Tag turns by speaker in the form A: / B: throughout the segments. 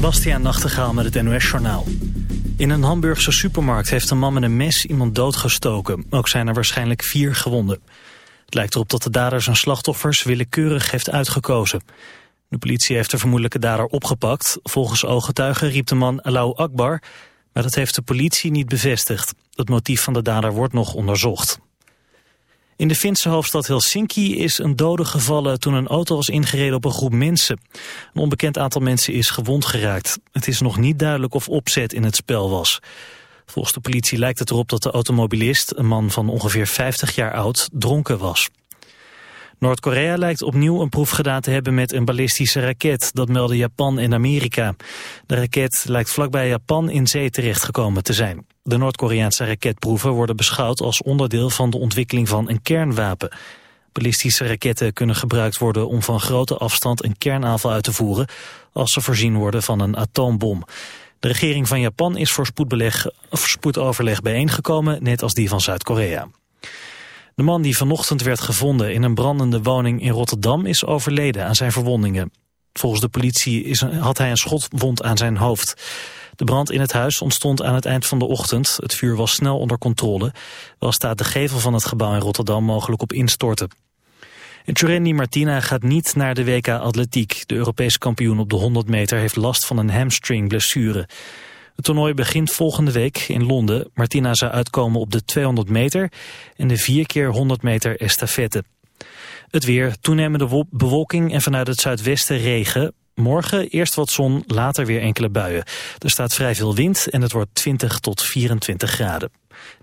A: Bastiaan Nachtegaal met het NOS-journaal. In een Hamburgse supermarkt heeft een man met een mes iemand doodgestoken. Ook zijn er waarschijnlijk vier gewonden. Het lijkt erop dat de dader zijn slachtoffers willekeurig heeft uitgekozen. De politie heeft de vermoedelijke dader opgepakt. Volgens ooggetuigen riep de man Allahu Akbar, maar dat heeft de politie niet bevestigd. Het motief van de dader wordt nog onderzocht. In de Finse hoofdstad Helsinki is een dode gevallen toen een auto was ingereden op een groep mensen. Een onbekend aantal mensen is gewond geraakt. Het is nog niet duidelijk of opzet in het spel was. Volgens de politie lijkt het erop dat de automobilist, een man van ongeveer 50 jaar oud, dronken was. Noord-Korea lijkt opnieuw een proef gedaan te hebben met een ballistische raket. Dat melden Japan en Amerika. De raket lijkt vlakbij Japan in zee terechtgekomen te zijn. De Noord-Koreaanse raketproeven worden beschouwd als onderdeel van de ontwikkeling van een kernwapen. Ballistische raketten kunnen gebruikt worden om van grote afstand een kernaanval uit te voeren als ze voorzien worden van een atoombom. De regering van Japan is voor spoedoverleg bijeengekomen, net als die van Zuid-Korea. De man die vanochtend werd gevonden in een brandende woning in Rotterdam is overleden aan zijn verwondingen. Volgens de politie is, had hij een schotwond aan zijn hoofd. De brand in het huis ontstond aan het eind van de ochtend. Het vuur was snel onder controle. Wel staat de gevel van het gebouw in Rotterdam mogelijk op instorten. En Martina gaat niet naar de WK Atletiek. De Europese kampioen op de 100 meter heeft last van een hamstringblessure. Het toernooi begint volgende week in Londen. Martina zou uitkomen op de 200 meter en de 4 keer 100 meter estafette. Het weer, toenemende bewolking en vanuit het zuidwesten regen. Morgen eerst wat zon, later weer enkele buien. Er staat vrij veel wind en het wordt 20 tot 24 graden.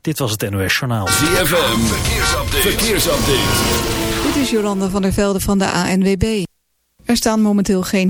A: Dit was het NOS Journaal.
B: ZFM, verkeersupdate. verkeersupdate.
C: Dit is Jolanda van der Velde van de ANWB. Er staan momenteel geen...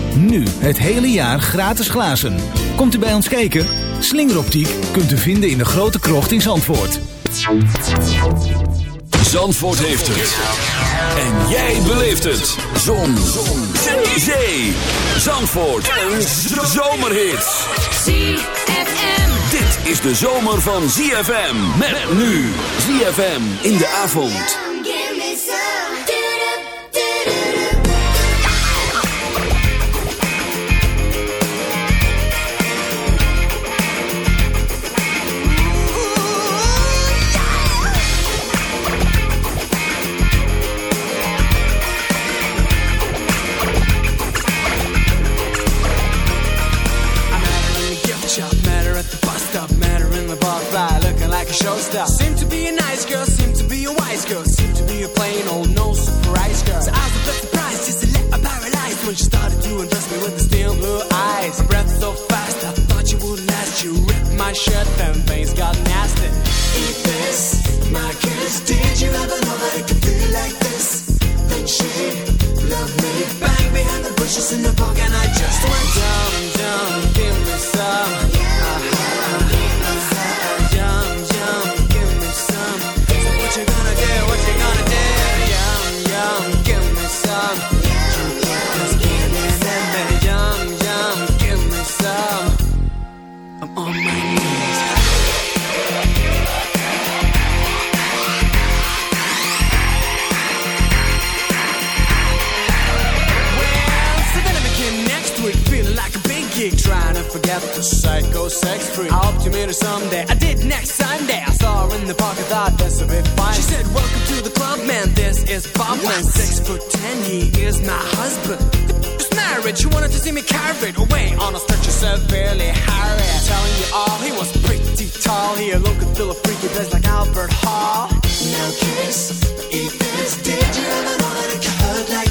D: Nu het hele jaar gratis glazen. Komt u bij ons kijken? Slingeroptiek kunt u vinden in de grote krocht in Zandvoort.
B: Zandvoort heeft het. En jij beleeft het. Zon. Zon. Zee. Zandvoort. Een zomerhit.
E: ZFM.
B: Dit is de zomer van ZFM. Met nu. ZFM in de avond.
F: A showstopper. Seem to be a nice girl, seem to be a wise girl, seem to be a plain old no surprise girl. So I was a bit surprised, just a little paralyzed when she started to undress me with the steel blue eyes. Her breath so fast, I thought you would last. You ripped my shirt, then things got nasty. Eat this, my kiss. Did you ever know that it could feel like this? Then she loved me. Bang behind the bushes in the park, and I just went down, down, give me some. Uh-huh. Yum, forget the psycho sex free. I hope to meet her someday. I did next Sunday. I saw her in the park. I thought that's a bit fine. She said, "Welcome to the club, man. This is Bob, man. Six foot ten. He is my husband." This marriage, she wanted to see me carried away on a stretcher severely harried. Telling you all, he was pretty tall. He looked and fill a freaky place like Albert Hall. Now kiss, eat this. Did you ever know want to hurt like?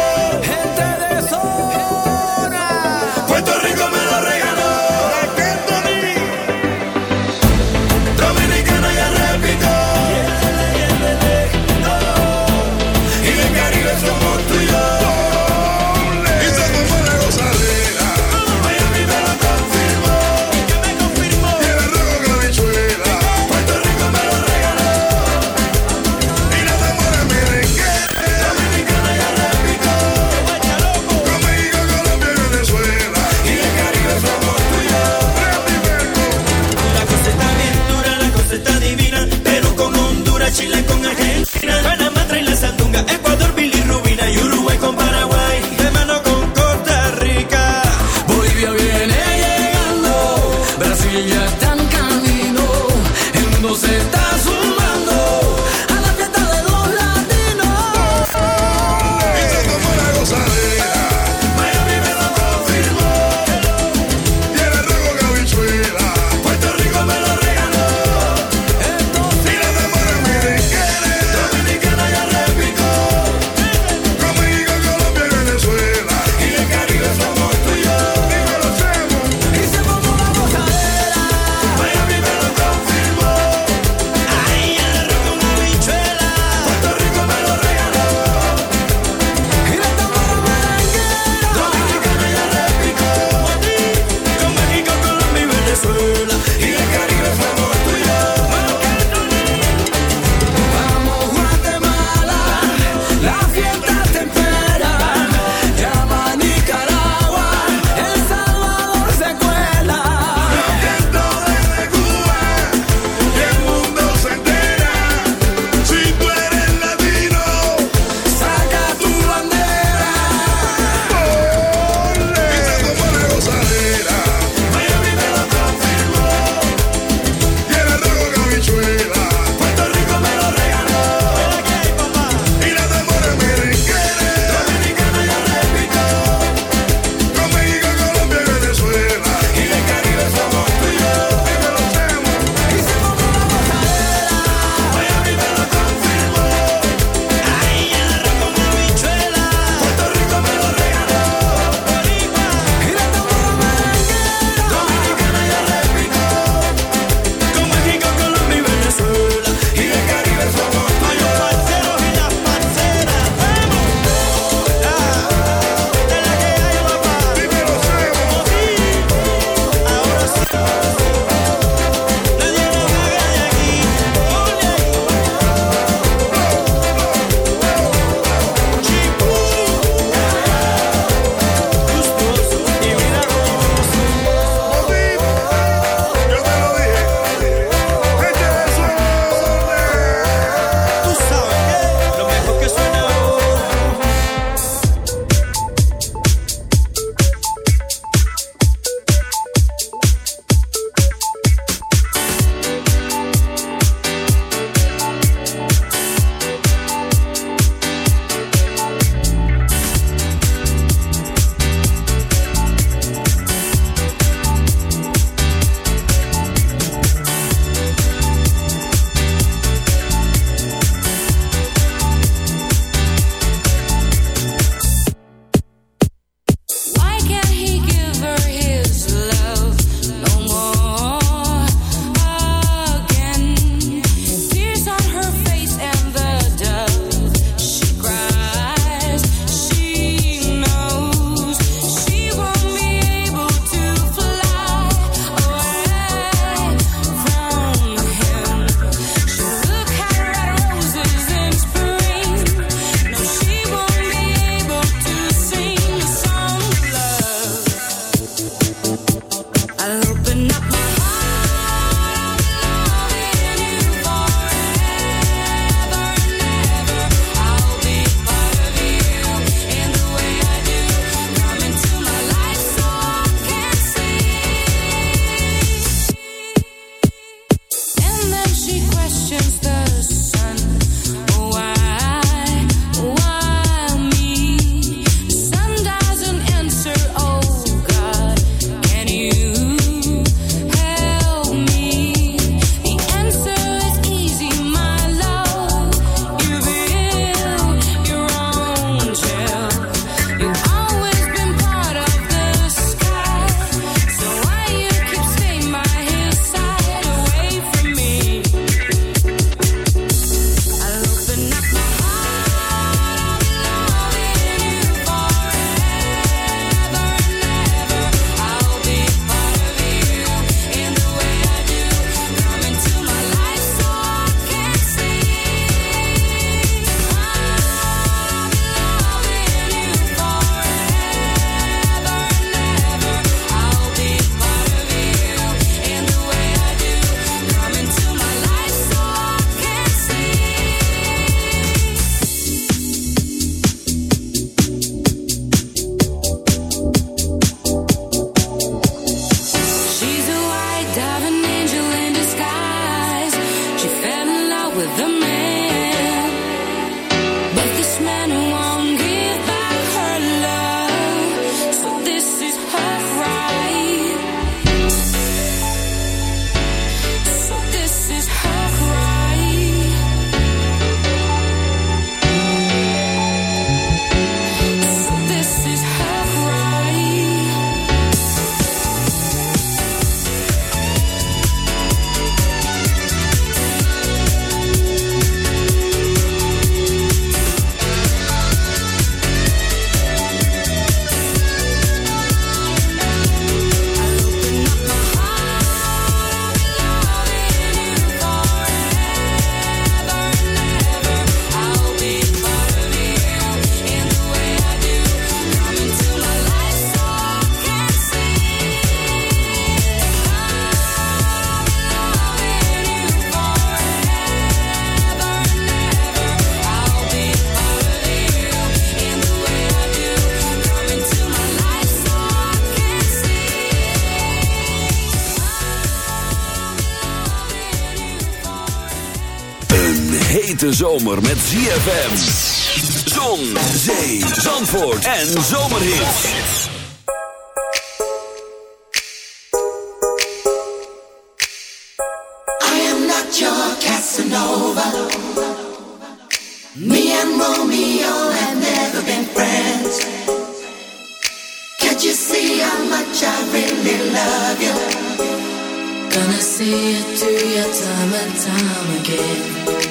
B: hete zomer met ZFM. Zon, zee, zandvoort en zomerhit.
G: I am not your Casanova. Me and Romeo have never been friends. Can't you see how much I really love you?
H: Gonna see you through your time and time again.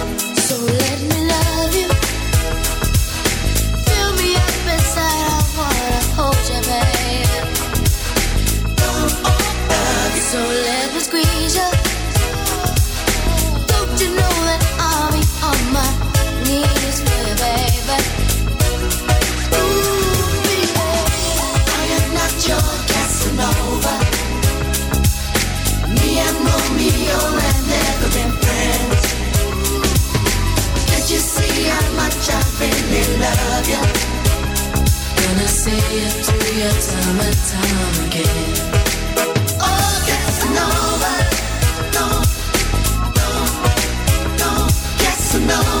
H: love you. Gonna say it to you time and time again?
G: Oh, yes no, no, no, no, yes no.